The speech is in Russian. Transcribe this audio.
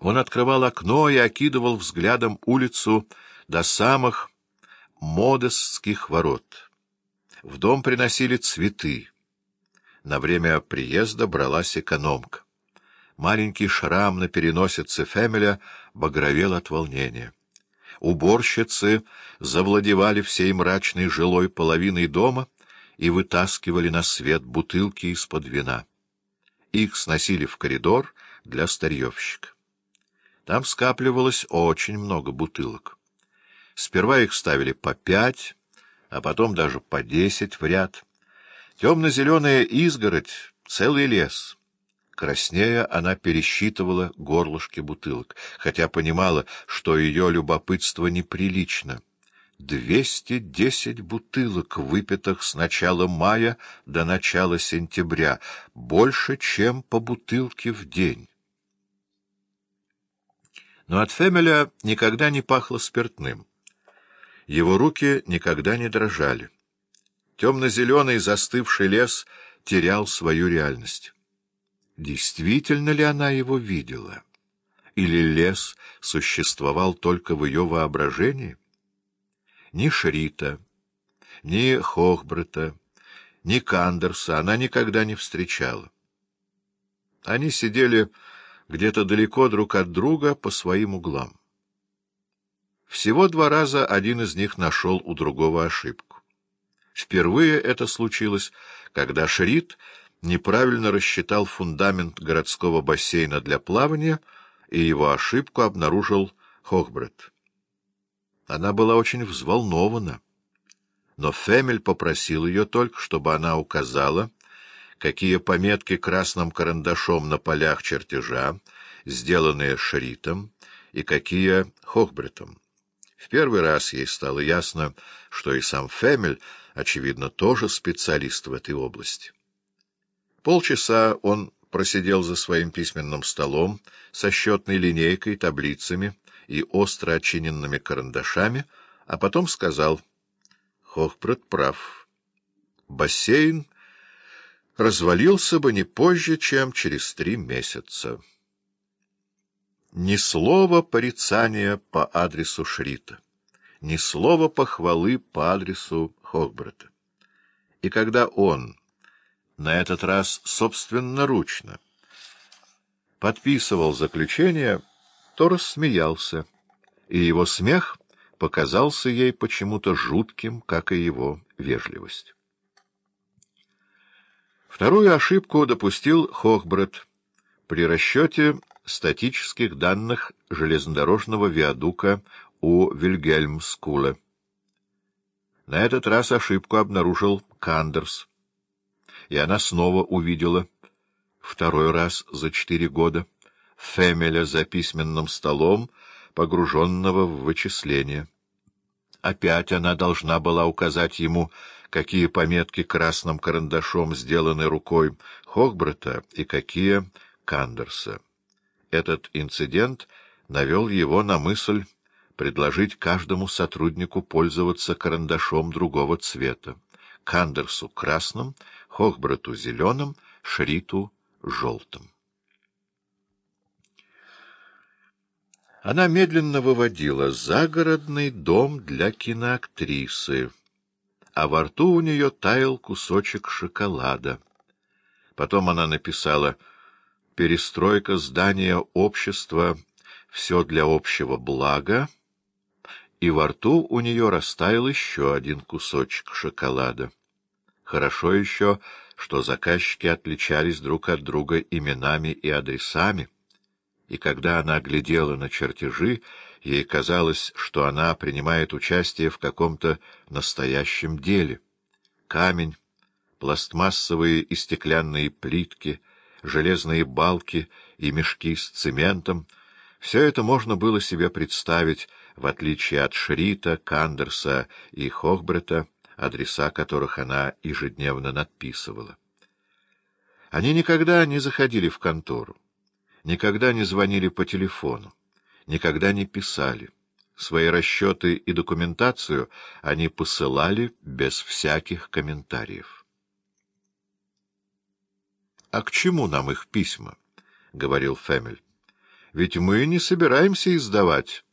Он открывал окно и окидывал взглядом улицу до самых модесских ворот. В дом приносили цветы. На время приезда бралась экономка. Маленький шрам на переносице Фемеля багровел от волнения. Уборщицы завладевали всей мрачной жилой половиной дома и вытаскивали на свет бутылки из-под вина. Их сносили в коридор для старьевщика. Там скапливалось очень много бутылок. Сперва их ставили по пять, а потом даже по десять в ряд. Темно-зеленая изгородь — целый лес. Краснея она пересчитывала горлышки бутылок, хотя понимала, что ее любопытство неприлично. Двести десять бутылок, выпитых с начала мая до начала сентября, больше, чем по бутылке в день. Но от Фемеля никогда не пахло спиртным. Его руки никогда не дрожали. Темно-зеленый застывший лес терял свою реальность. Действительно ли она его видела? Или лес существовал только в ее воображении? Ни Шрита, ни Хохбрета, ни Кандерса она никогда не встречала. Они сидели где-то далеко друг от друга по своим углам. Всего два раза один из них нашел у другого ошибку. Впервые это случилось, когда Шрид неправильно рассчитал фундамент городского бассейна для плавания, и его ошибку обнаружил Хохбред. Она была очень взволнована, но Фемель попросил ее только, чтобы она указала, какие пометки красным карандашом на полях чертежа, сделанные Шритом, и какие Хохбретом. В первый раз ей стало ясно, что и сам Фемель, очевидно, тоже специалист в этой области. Полчаса он просидел за своим письменным столом со счетной линейкой, таблицами и остро отчиненными карандашами, а потом сказал, Хохбрет прав. Бассейн развалился бы не позже, чем через три месяца. Ни слова порицания по адресу Шрита, ни слова похвалы по адресу Хогбрата. И когда он, на этот раз собственноручно, подписывал заключение, то рассмеялся, и его смех показался ей почему-то жутким, как и его вежливость. Вторую ошибку допустил Хохбред при расчете статических данных железнодорожного виадука у Вильгельмскуле. На этот раз ошибку обнаружил Кандерс, и она снова увидела, второй раз за четыре года, Фемеля за письменным столом, погруженного в вычисления. Опять она должна была указать ему, какие пометки красным карандашом сделаны рукой Хохбрата и какие Кандерса. Этот инцидент навел его на мысль предложить каждому сотруднику пользоваться карандашом другого цвета. Кандерсу — красным, Хохбрату — зеленым, Шриту — желтым. Она медленно выводила загородный дом для киноактрисы, а во рту у нее таял кусочек шоколада. Потом она написала «Перестройка здания общества, все для общего блага», и во рту у нее растаял еще один кусочек шоколада. Хорошо еще, что заказчики отличались друг от друга именами и адресами и когда она глядела на чертежи, ей казалось, что она принимает участие в каком-то настоящем деле. Камень, пластмассовые и стеклянные плитки, железные балки и мешки с цементом — все это можно было себе представить, в отличие от Шрита, Кандерса и Хохбрета, адреса которых она ежедневно надписывала. Они никогда не заходили в контору никогда не звонили по телефону, никогда не писали. Свои расчеты и документацию они посылали без всяких комментариев. — А к чему нам их письма? — говорил Фемель. — Ведь мы не собираемся издавать